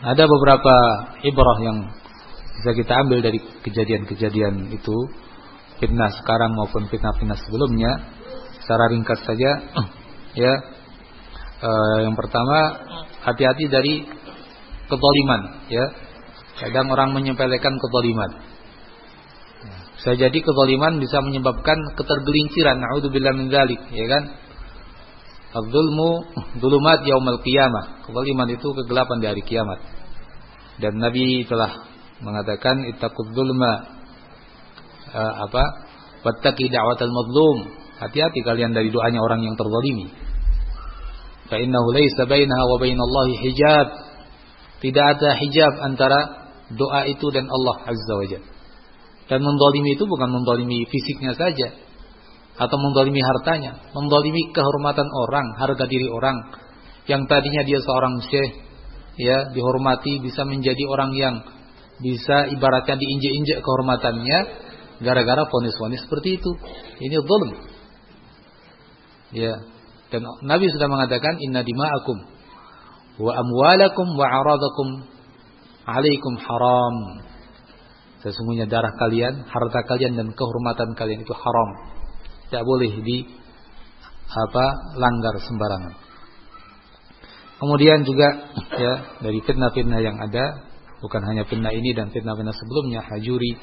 ada beberapa ibrah yang bisa kita ambil dari kejadian-kejadian itu. Fitnah sekarang maupun fitnah-fitnah sebelumnya. Secara ringkas saja ya. Uh, yang pertama hati-hati dari kezaliman ya. Kadang orang menyepelekan kezaliman. Bisa jadi kezaliman bisa menyebabkan ketergelinciran. Naudzubillah min ya kan Al-zulmu dulumat yaumil qiyamah. Kezaliman itu kegelapan di hari kiamat. Dan Nabi telah mengatakan ittaqud dzulma uh, apa? Wattaqi da'watal mazlum. Hati-hati kalian dari doanya orang yang terzalimi. Fa innahu laysa bainaha wa bainallahi hijab. Tidak ada hijab antara doa itu dan Allah Azza wa Jalla. Dan mendolimi itu bukan mendolimi fisiknya saja, atau mendolimi hartanya, mendolimi kehormatan orang, harga diri orang yang tadinya dia seorang syekh, ya dihormati bisa menjadi orang yang bisa ibaratnya diinjek-injek kehormatannya gara-gara fonis-fonis seperti itu. Ini zulm. Ya. Dan Nabi sudah mengatakan inna dima'akum wa amwalakum wa aradakum alaikum haram. Sesungguhnya darah kalian, harta kalian dan kehormatan kalian itu haram tidak boleh di apa langgar sembarangan. Kemudian juga ya dari fitnah-fitnah yang ada bukan hanya fitnah ini dan fitnah-fitnah sebelumnya Hajuri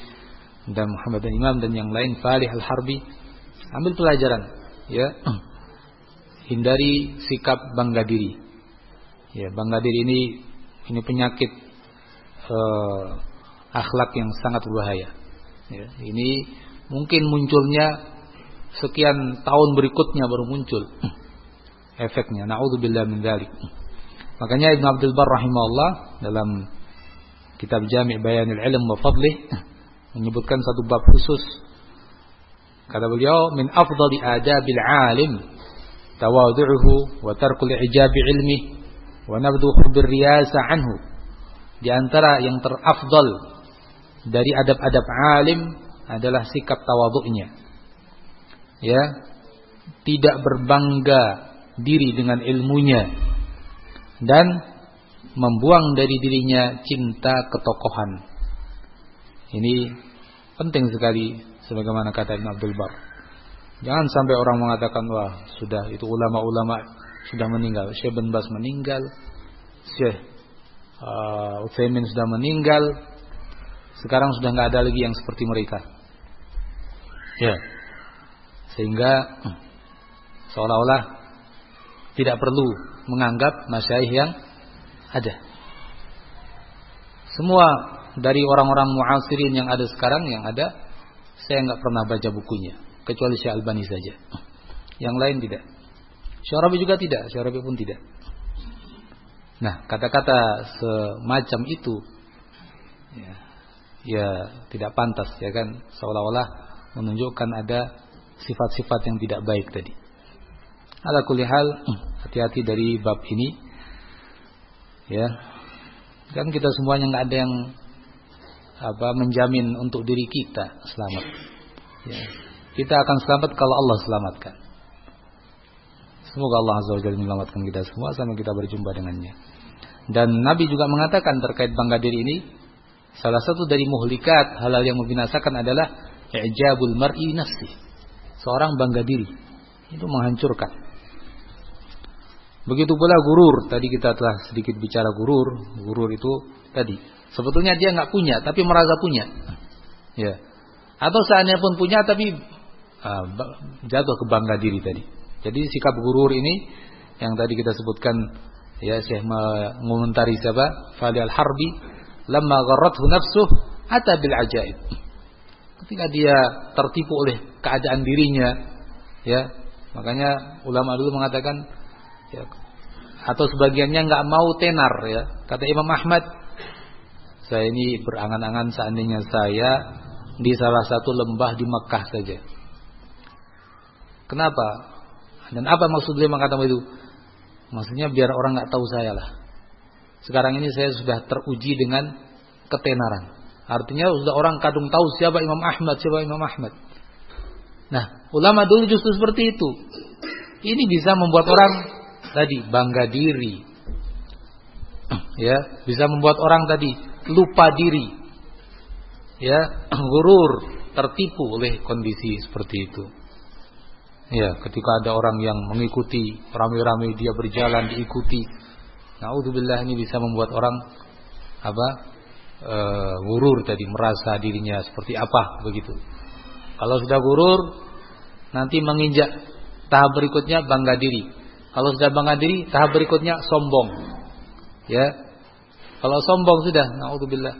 dan Muhammad dan Imam dan yang lain Falih Al-Harbi ambil pelajaran ya hindari sikap bangga diri. Ya, bangga diri ini ini penyakit uh, akhlak yang sangat berbahaya. Ya, ini mungkin munculnya sekian tahun berikutnya baru muncul efeknya. Nauzubillah min dzalik. Makanya Ibn Abdul Bar rahimahullah dalam kitab Jami' Bayanil Ilm wa Fadlih menyebutkan satu bab khusus. Kata beliau, "Min afdali adabil alim tawadhu'uhu wa tarkul ijabi ilmi wa nabdhu hubbir riyasa anhu." Di antara yang terafdal dari adab-adab alim adalah sikap tawadhu'nya ya tidak berbangga diri dengan ilmunya dan membuang dari dirinya cinta ketokohan. Ini penting sekali sebagaimana kata Ibn Abdul Bar. Jangan sampai orang mengatakan wah sudah itu ulama-ulama sudah meninggal, Syekh bin Bas meninggal, Syekh uh, Utsaimin sudah meninggal, sekarang sudah nggak ada lagi yang seperti mereka. Ya, sehingga seolah-olah tidak perlu menganggap masyaih yang ada. Semua dari orang-orang muasirin yang ada sekarang yang ada saya nggak pernah baca bukunya kecuali Syekh Albani saja. Yang lain tidak. Syarabi juga tidak, Syarabi pun tidak. Nah, kata-kata semacam itu ya, ya tidak pantas ya kan seolah-olah menunjukkan ada sifat-sifat yang tidak baik tadi. Ala kulihal hati-hati dari bab ini. Ya. Kan kita semuanya nggak ada yang apa menjamin untuk diri kita selamat. Ya. Kita akan selamat kalau Allah selamatkan. Semoga Allah Azza wa menyelamatkan kita semua sampai kita berjumpa dengannya. Dan Nabi juga mengatakan terkait bangga diri ini, salah satu dari muhlikat halal yang membinasakan adalah i'jabul mar'i nafsi seorang bangga diri. Itu menghancurkan. Begitu pula gurur. Tadi kita telah sedikit bicara gurur. Gurur itu tadi. Sebetulnya dia nggak punya, tapi merasa punya. Ya. Atau seandainya pun punya, tapi uh, jatuh ke bangga diri tadi. Jadi sikap gurur ini yang tadi kita sebutkan ya Syekh mengomentari siapa? Fali al-Harbi lamma gharrathu nafsuh ata bil ajaib. Ketika dia tertipu oleh keadaan dirinya, ya, makanya ulama dulu mengatakan, ya, atau sebagiannya nggak mau tenar, ya. Kata Imam Ahmad, saya ini berangan-angan seandainya saya di salah satu lembah di Mekah saja. Kenapa? Dan apa maksud dia mengatakan itu? Maksudnya biar orang nggak tahu saya lah. Sekarang ini saya sudah teruji dengan ketenaran. Artinya sudah orang kadung tahu siapa Imam Ahmad, siapa Imam Ahmad. Nah, ulama dulu justru seperti itu. Ini bisa membuat orang tadi bangga diri. ya, bisa membuat orang tadi lupa diri. Ya, gurur, tertipu oleh kondisi seperti itu. Ya, ketika ada orang yang mengikuti ramai-ramai dia berjalan diikuti. Nauzubillah ini bisa membuat orang apa? E, gurur tadi merasa dirinya seperti apa begitu. Kalau sudah gurur nanti menginjak tahap berikutnya bangga diri. Kalau sudah bangga diri, tahap berikutnya sombong. Ya. Kalau sombong sudah naudzubillah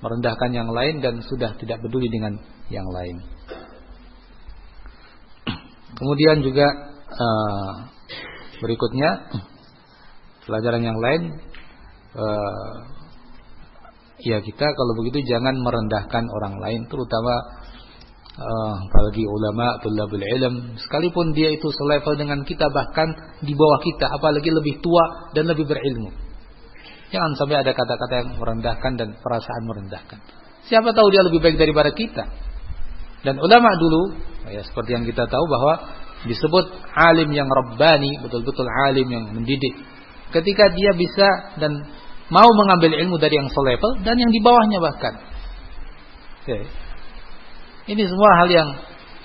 merendahkan yang lain dan sudah tidak peduli dengan yang lain. Kemudian juga uh, berikutnya pelajaran yang lain uh, ya kita kalau begitu jangan merendahkan orang lain terutama uh, apalagi ulama tulabul ilm sekalipun dia itu selevel dengan kita bahkan di bawah kita apalagi lebih tua dan lebih berilmu jangan sampai ada kata-kata yang merendahkan dan perasaan merendahkan siapa tahu dia lebih baik daripada kita dan ulama dulu Ya, seperti yang kita tahu bahwa disebut alim yang rabbani, betul-betul alim yang mendidik. Ketika dia bisa dan mau mengambil ilmu dari yang selevel dan yang di bawahnya bahkan. Oke. Ini semua hal yang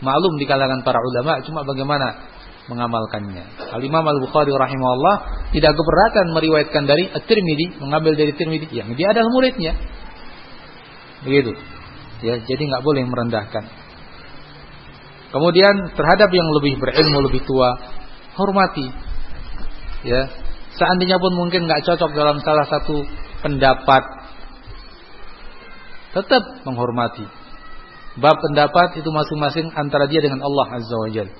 maklum di kalangan para ulama, cuma bagaimana mengamalkannya. Al-Imam Al-Bukhari rahimahullah tidak keberatan meriwayatkan dari At-Tirmidzi, mengambil dari Tirmidzi yang dia adalah muridnya. Begitu. Ya, jadi nggak boleh merendahkan. Kemudian terhadap yang lebih berilmu, lebih tua, hormati. Ya, seandainya pun mungkin nggak cocok dalam salah satu pendapat, tetap menghormati. Bab pendapat itu masing-masing antara dia dengan Allah Azza wa Jalla.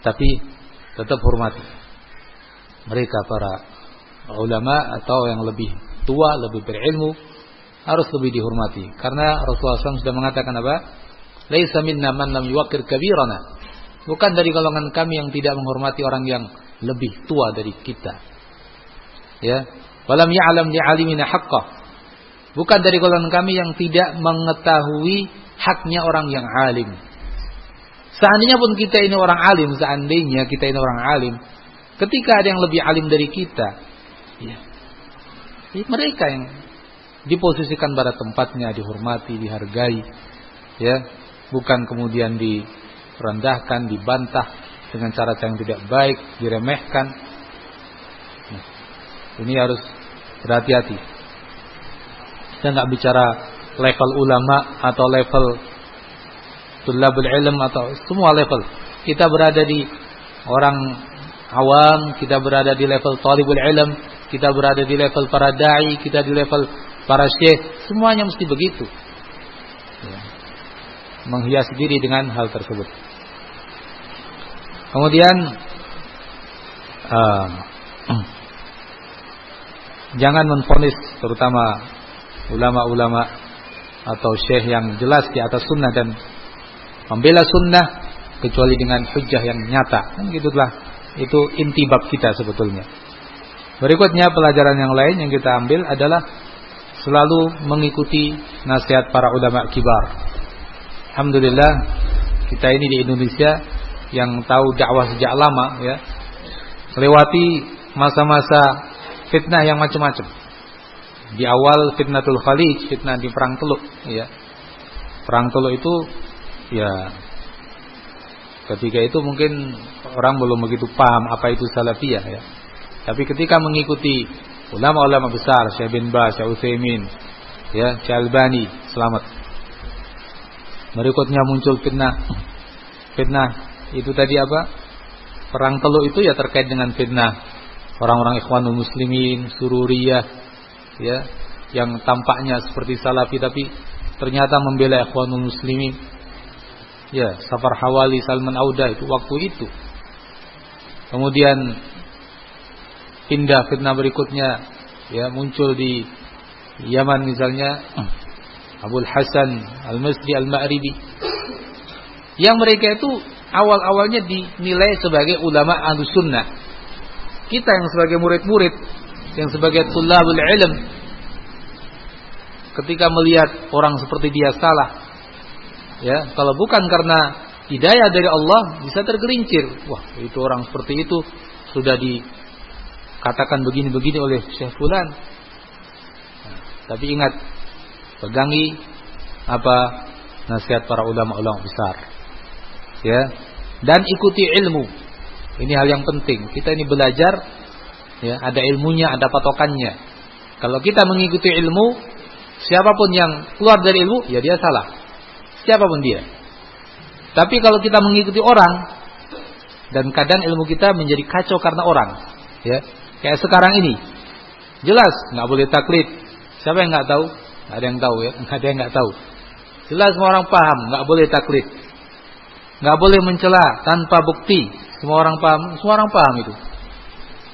Tapi tetap hormati. Mereka para ulama atau yang lebih tua, lebih berilmu harus lebih dihormati. Karena Rasulullah SAW sudah mengatakan apa? Laisa minna man lam yuwakir kabirana. Bukan dari golongan kami yang tidak menghormati orang yang lebih tua dari kita. Ya. Walam ya'lam li'alimina haqqah. Bukan dari golongan kami yang tidak mengetahui haknya orang yang alim. Seandainya pun kita ini orang alim, seandainya kita ini orang alim, ketika ada yang lebih alim dari kita, ya, mereka yang diposisikan pada tempatnya, dihormati, dihargai, ya, bukan kemudian direndahkan, dibantah dengan cara yang tidak baik, diremehkan. Nah, ini harus berhati-hati. Kita nggak bicara level ulama atau level tulabul ilm atau semua level. Kita berada di orang awam, kita berada di level talibul ilm, kita berada di level para dai, kita di level para syekh, semuanya mesti begitu. Ya menghias diri dengan hal tersebut. Kemudian uh, jangan menfonis terutama ulama-ulama atau syekh yang jelas di atas sunnah dan membela sunnah kecuali dengan hujah yang nyata. Kan gitulah itu inti bab kita sebetulnya. Berikutnya pelajaran yang lain yang kita ambil adalah selalu mengikuti nasihat para ulama kibar Alhamdulillah kita ini di Indonesia yang tahu dakwah sejak lama ya melewati masa-masa fitnah yang macam-macam. Di awal fitnatul Khalid, fitnah di perang Teluk ya. Perang Teluk itu ya ketika itu mungkin orang belum begitu paham apa itu salafiyah ya. Tapi ketika mengikuti ulama-ulama besar Syekh bin Baz, Syekh Utsaimin, ya, Syekh Albani, selamat Berikutnya muncul fitnah. Fitnah itu tadi apa? Perang Teluk itu ya terkait dengan fitnah orang-orang Ikhwanul Muslimin, Sururiyah ya, yang tampaknya seperti Salafi tapi ternyata membela Ikhwanul Muslimin. Ya, Safar Hawali Salman Auda itu waktu itu. Kemudian pindah fitnah berikutnya ya muncul di Yaman misalnya Abul Hasan Al-Masdi Al-Ma'ribi yang mereka itu awal-awalnya dinilai sebagai ulama ahlu sunnah kita yang sebagai murid-murid yang sebagai tulabul ilm ketika melihat orang seperti dia salah ya kalau bukan karena hidayah dari Allah bisa tergelincir wah itu orang seperti itu sudah dikatakan begini-begini oleh Syekh Fulan Tapi ingat, pegangi apa nasihat para ulama-ulama besar. Ya. Dan ikuti ilmu. Ini hal yang penting. Kita ini belajar ya, ada ilmunya, ada patokannya. Kalau kita mengikuti ilmu, siapa pun yang keluar dari ilmu, ya dia salah. Siapa pun dia. Tapi kalau kita mengikuti orang dan kadang ilmu kita menjadi kacau karena orang, ya. Kayak sekarang ini. Jelas nggak boleh taklid. Siapa yang nggak tahu? Gak ada yang tahu ya, nggak ada yang nggak tahu. Jelas semua orang paham, nggak boleh taklid. Nggak boleh mencela tanpa bukti. Semua orang paham, semua orang paham itu.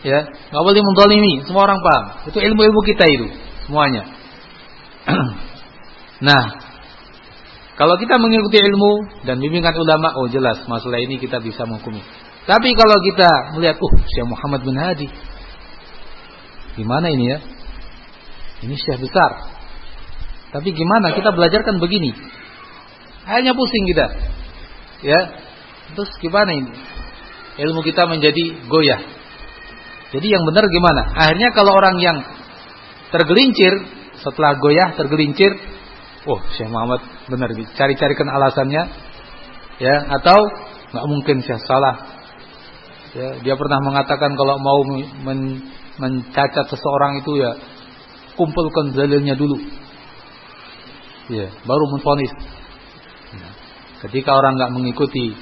Ya, nggak boleh mendolimi, semua orang paham. Itu ilmu-ilmu kita itu, semuanya. nah, kalau kita mengikuti ilmu dan bimbingan ulama, oh jelas masalah ini kita bisa menghukumi. Tapi kalau kita melihat, uh, Syekh Muhammad bin Hadi, gimana ini ya? Ini Syekh besar, tapi gimana kita belajarkan begini? Hanya pusing kita. Ya. Terus gimana ini? Ilmu kita menjadi goyah. Jadi yang benar gimana? Akhirnya kalau orang yang tergelincir setelah goyah tergelincir, oh Syekh Muhammad benar cari-carikan alasannya ya atau nggak mungkin Syekh salah. Ya, dia pernah mengatakan kalau mau men mencacat seseorang itu ya kumpulkan dalilnya dulu ya, baru menfonis. Ya. Ketika orang nggak mengikuti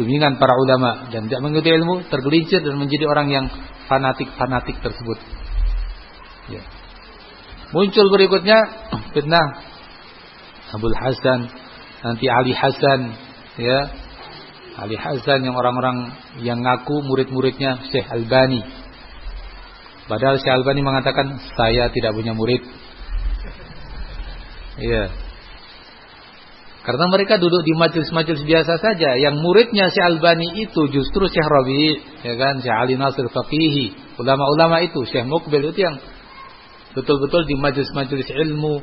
bimbingan para ulama dan tidak mengikuti ilmu, tergelincir dan menjadi orang yang fanatik-fanatik tersebut. Ya. Muncul berikutnya fitnah Abdul Hasan, nanti Ali Hasan, ya. Ali Hasan yang orang-orang yang ngaku murid-muridnya Syekh Albani. Padahal Syekh Albani mengatakan saya tidak punya murid. Iya. Karena mereka duduk di majelis-majelis biasa saja. Yang muridnya si Albani itu justru Syekh Rabi, ya kan, Syekh Ali Nasir Faqihi, ulama-ulama itu, Syekh Mukbil itu yang betul-betul di majelis-majelis ilmu,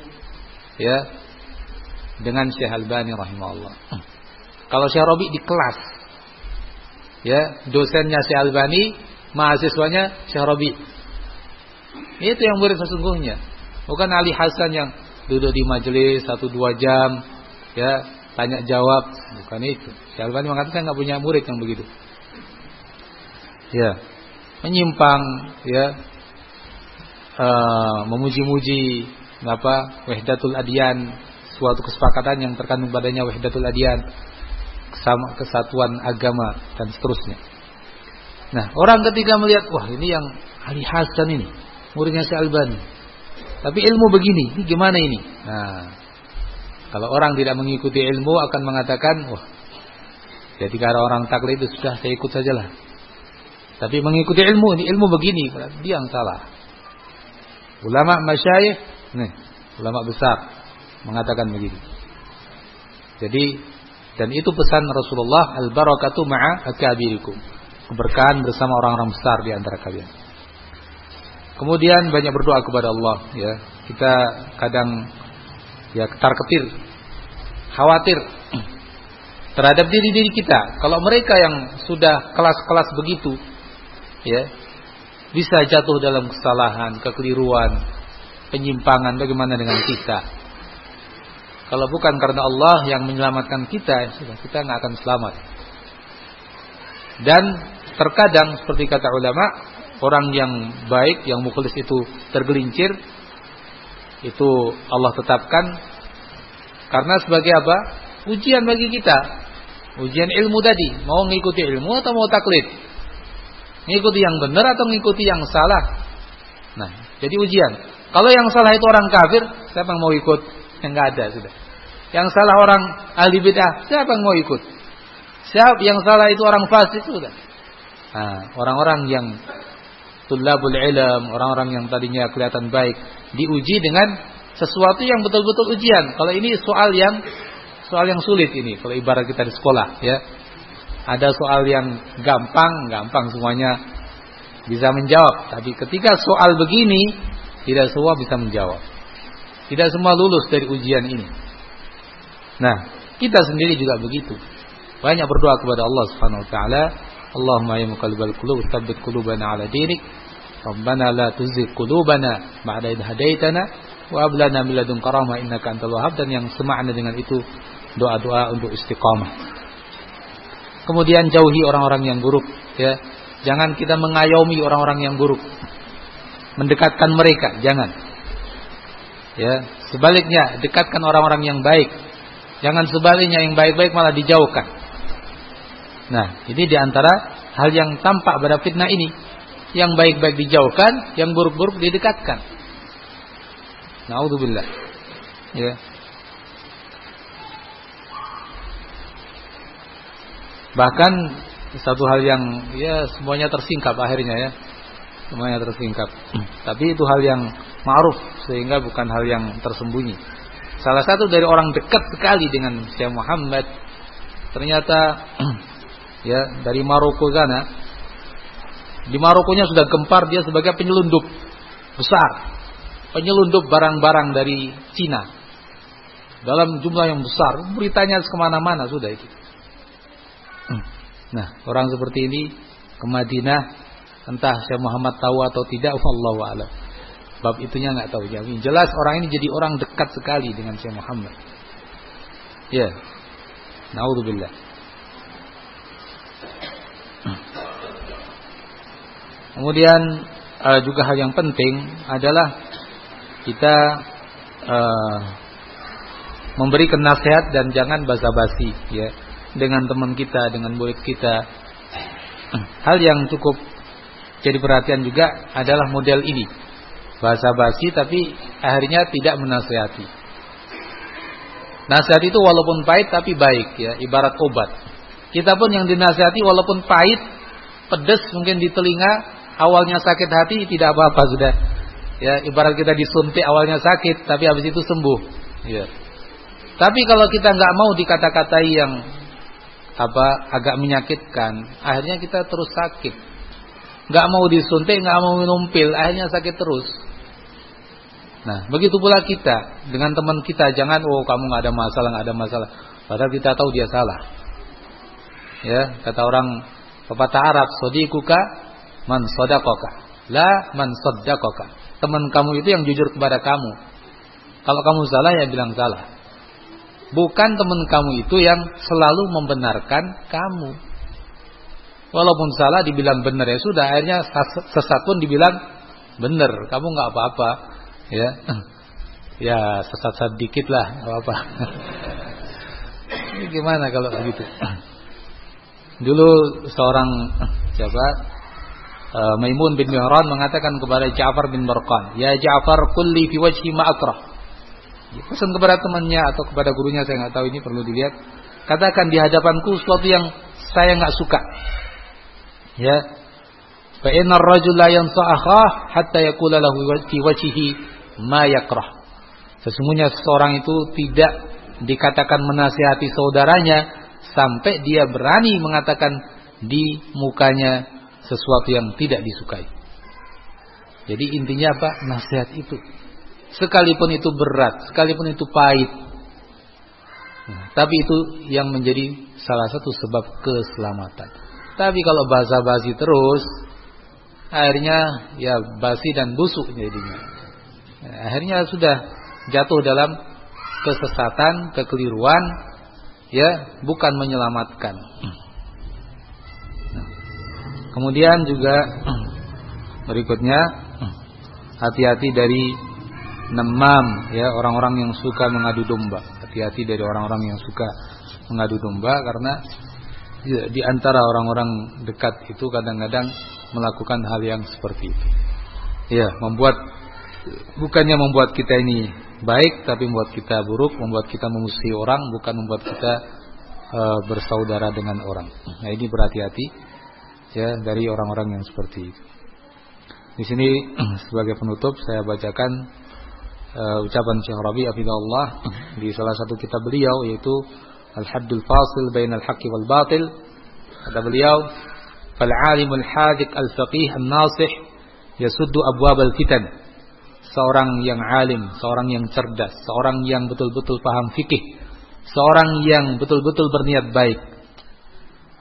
ya, dengan Syekh Albani rahimahullah. Kalau Syekh Rabi di kelas, ya, dosennya Syekh Albani, mahasiswanya Syekh Rabi. Itu yang murid sesungguhnya. Bukan Ali Hasan yang duduk di majelis satu dua jam, ya tanya jawab, bukan itu. Syalbani mengatakan nggak punya murid yang begitu. Ya, menyimpang, ya, uh, memuji-muji apa wahdatul adian, suatu kesepakatan yang terkandung padanya wahdatul adian, sama kesatuan agama dan seterusnya. Nah, orang ketika melihat, wah ini yang Ali Hasan ini, muridnya si Albani, tapi ilmu begini, ini gimana ini? Nah, kalau orang tidak mengikuti ilmu akan mengatakan, wah, jadi kalau orang taklid itu sudah saya ikut sajalah. Tapi mengikuti ilmu, ini ilmu begini, dia yang salah. Ulama masyayikh, nih, ulama besar mengatakan begini. Jadi dan itu pesan Rasulullah al-barakatu ma'a akabirikum. Keberkahan bersama orang-orang besar di antara kalian. Kemudian banyak berdoa kepada Allah ya. Kita kadang ya ketar-ketir khawatir terhadap diri-diri kita. Kalau mereka yang sudah kelas-kelas begitu ya bisa jatuh dalam kesalahan, kekeliruan, penyimpangan bagaimana dengan kita? Kalau bukan karena Allah yang menyelamatkan kita, ya kita nggak akan selamat. Dan terkadang seperti kata ulama, orang yang baik, yang mukhlis itu tergelincir, itu Allah tetapkan karena sebagai apa? Ujian bagi kita. Ujian ilmu tadi, mau ngikuti ilmu atau mau taklid? Ngikuti yang benar atau ngikuti yang salah? Nah, jadi ujian. Kalau yang salah itu orang kafir, siapa yang mau ikut? Yang enggak ada sudah. Yang salah orang ahli bid'ah, siapa yang mau ikut? Siapa yang salah itu orang fasik sudah. Nah, orang-orang yang tulabul ilm, orang-orang yang tadinya kelihatan baik, diuji dengan sesuatu yang betul-betul ujian. Kalau ini soal yang soal yang sulit ini, kalau ibarat kita di sekolah, ya. Ada soal yang gampang, gampang semuanya bisa menjawab. Tapi ketika soal begini, tidak semua bisa menjawab. Tidak semua lulus dari ujian ini. Nah, kita sendiri juga begitu. Banyak berdoa kepada Allah Subhanahu wa taala Allahumma ya muqallibal qulub tsabbit qulubana ala dinik Rabbana la tuzigh qulubana ba'da idh hadaitana wa ablana min ladun karama innaka antal wahhab dan yang semakna dengan itu doa-doa untuk istiqamah. Kemudian jauhi orang-orang yang buruk ya. Jangan kita mengayomi orang-orang yang buruk. Mendekatkan mereka, jangan. Ya, sebaliknya dekatkan orang-orang yang baik. Jangan sebaliknya yang baik-baik malah dijauhkan. Nah, ini di antara hal yang tampak pada fitnah ini. Yang baik-baik dijauhkan, yang buruk-buruk didekatkan. Naudzubillah. Ya. Bahkan satu hal yang ya semuanya tersingkap akhirnya ya. Semuanya tersingkap. Tapi itu hal yang ma'ruf sehingga bukan hal yang tersembunyi. Salah satu dari orang dekat sekali dengan Syekh Muhammad ternyata ya dari Maroko sana. Di Marokonya sudah gempar dia sebagai penyelundup besar penyelundup barang-barang dari Cina dalam jumlah yang besar. Beritanya ke mana-mana sudah itu. Hmm. Nah, orang seperti ini ke Madinah, entah Syekh Muhammad tahu atau tidak, wallahu a'lam. Bab itunya nggak tahu. Jadi jelas orang ini jadi orang dekat sekali dengan Syekh Muhammad. Ya. Naudzubillah. Kemudian uh, juga hal yang penting adalah kita uh, memberikan nasihat dan jangan basa-basi ya dengan teman kita, dengan murid kita. Hal yang cukup jadi perhatian juga adalah model ini. Basa-basi tapi akhirnya tidak menasihati. Nasihat itu walaupun pahit tapi baik ya, ibarat obat. Kita pun yang dinasihati walaupun pahit, pedes mungkin di telinga, awalnya sakit hati tidak apa-apa sudah Ya, ibarat kita disuntik awalnya sakit, tapi habis itu sembuh. Ya. Tapi kalau kita nggak mau dikata-katai yang apa agak menyakitkan, akhirnya kita terus sakit. Nggak mau disuntik, nggak mau minum pil, akhirnya sakit terus. Nah, begitu pula kita dengan teman kita, jangan oh kamu nggak ada masalah, nggak ada masalah. Padahal kita tahu dia salah. Ya, kata orang pepatah Arab, "Sodikuka man sodakoka, la man sodakoka." teman kamu itu yang jujur kepada kamu. Kalau kamu salah ya bilang salah. Bukan teman kamu itu yang selalu membenarkan kamu. Walaupun salah dibilang benar ya sudah akhirnya sesat pun dibilang benar. Kamu nggak apa-apa ya. Ya sesat sedikit lah apa-apa. Gimana kalau begitu? Dulu seorang siapa Eh, Maimun bin Mihran mengatakan kepada Ja'far bin Barqan, "Ya Ja'far, kulli fi wajhi ma akrah." Pesan kepada temannya atau kepada gurunya saya nggak tahu ini perlu dilihat. Katakan di hadapanku sesuatu yang saya nggak suka. Ya. Fa innar rajula yansa'aha hatta yaqula lahu fi wajhihi ma yakrah. Sesungguhnya seseorang itu tidak dikatakan menasihati saudaranya sampai dia berani mengatakan di mukanya sesuatu yang tidak disukai. Jadi intinya apa? Nasihat itu. Sekalipun itu berat, sekalipun itu pahit. Nah, tapi itu yang menjadi salah satu sebab keselamatan. Tapi kalau basa-basi terus, akhirnya ya basi dan busuk jadinya. Akhirnya sudah jatuh dalam kesesatan, kekeliruan, ya bukan menyelamatkan. Kemudian juga berikutnya hati-hati dari nemam ya orang-orang yang suka mengadu domba. Hati-hati dari orang-orang yang suka mengadu domba karena ya, di antara orang-orang dekat itu kadang-kadang melakukan hal yang seperti itu. Ya, membuat bukannya membuat kita ini baik tapi membuat kita buruk, membuat kita memusuhi orang, bukan membuat kita uh, bersaudara dengan orang. Nah, ini berhati-hati ya dari orang-orang yang seperti itu. Di sini sebagai penutup saya bacakan uh, ucapan Syekh Rabi Abidullah di salah satu kitab beliau yaitu Al-Haddul Fasil Bain Al-Haqqi wal Batil. Kata beliau, "Fal 'alimul hadik al-faqih an-nasih yasuddu abwab al-fitan." Seorang yang alim, seorang yang cerdas, seorang yang betul-betul paham fikih, seorang yang betul-betul berniat baik,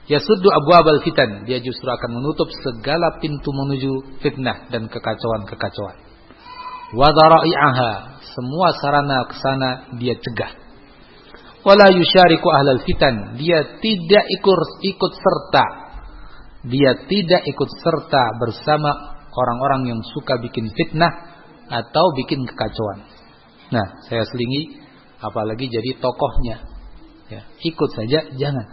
Yasuddu abwabal fitan. Dia justru akan menutup segala pintu menuju fitnah dan kekacauan-kekacauan. Wadara'i'aha. semua sarana ke sana dia cegah. Wala yusyariku ahlal fitan, dia tidak ikut ikut serta. Dia tidak ikut serta bersama orang-orang yang suka bikin fitnah atau bikin kekacauan. Nah, saya selingi apalagi jadi tokohnya. Ya, ikut saja jangan.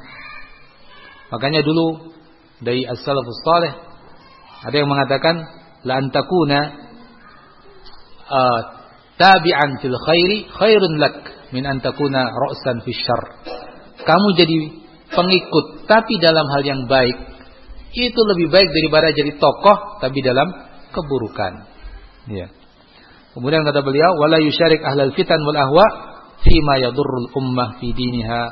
Makanya dulu dari as-salafus ada yang mengatakan la antakuna uh, tabi'an fil khairi khairun lak min antakuna ra'san fis. Kamu jadi pengikut tapi dalam hal yang baik itu lebih baik daripada jadi tokoh tapi dalam keburukan. Ya. Kemudian kata beliau wala yusyarik ahlal fitan wal ahwa fi ma yadurrul ummah fi diniha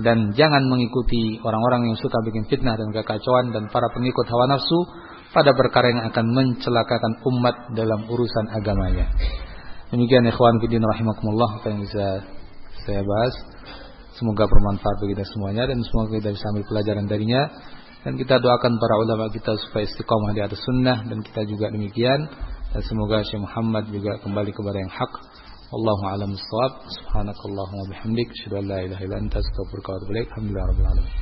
dan jangan mengikuti orang-orang yang suka bikin fitnah dan kekacauan dan para pengikut hawa nafsu pada perkara yang akan mencelakakan umat dalam urusan agamanya. Demikian ikhwan fillah rahimakumullah apa yang bisa saya bahas. Semoga bermanfaat bagi kita semuanya dan semoga kita bisa ambil pelajaran darinya dan kita doakan para ulama kita supaya istiqomah di atas sunnah dan kita juga demikian dan semoga Syekh Muhammad juga kembali kepada yang hak. Wallahu a'lam bissawab. Subhanakallahumma wa bihamdik, asyhadu an la ilaha illa anta, astaghfiruka wa atubu ilaik. Alhamdulillahirabbil alamin.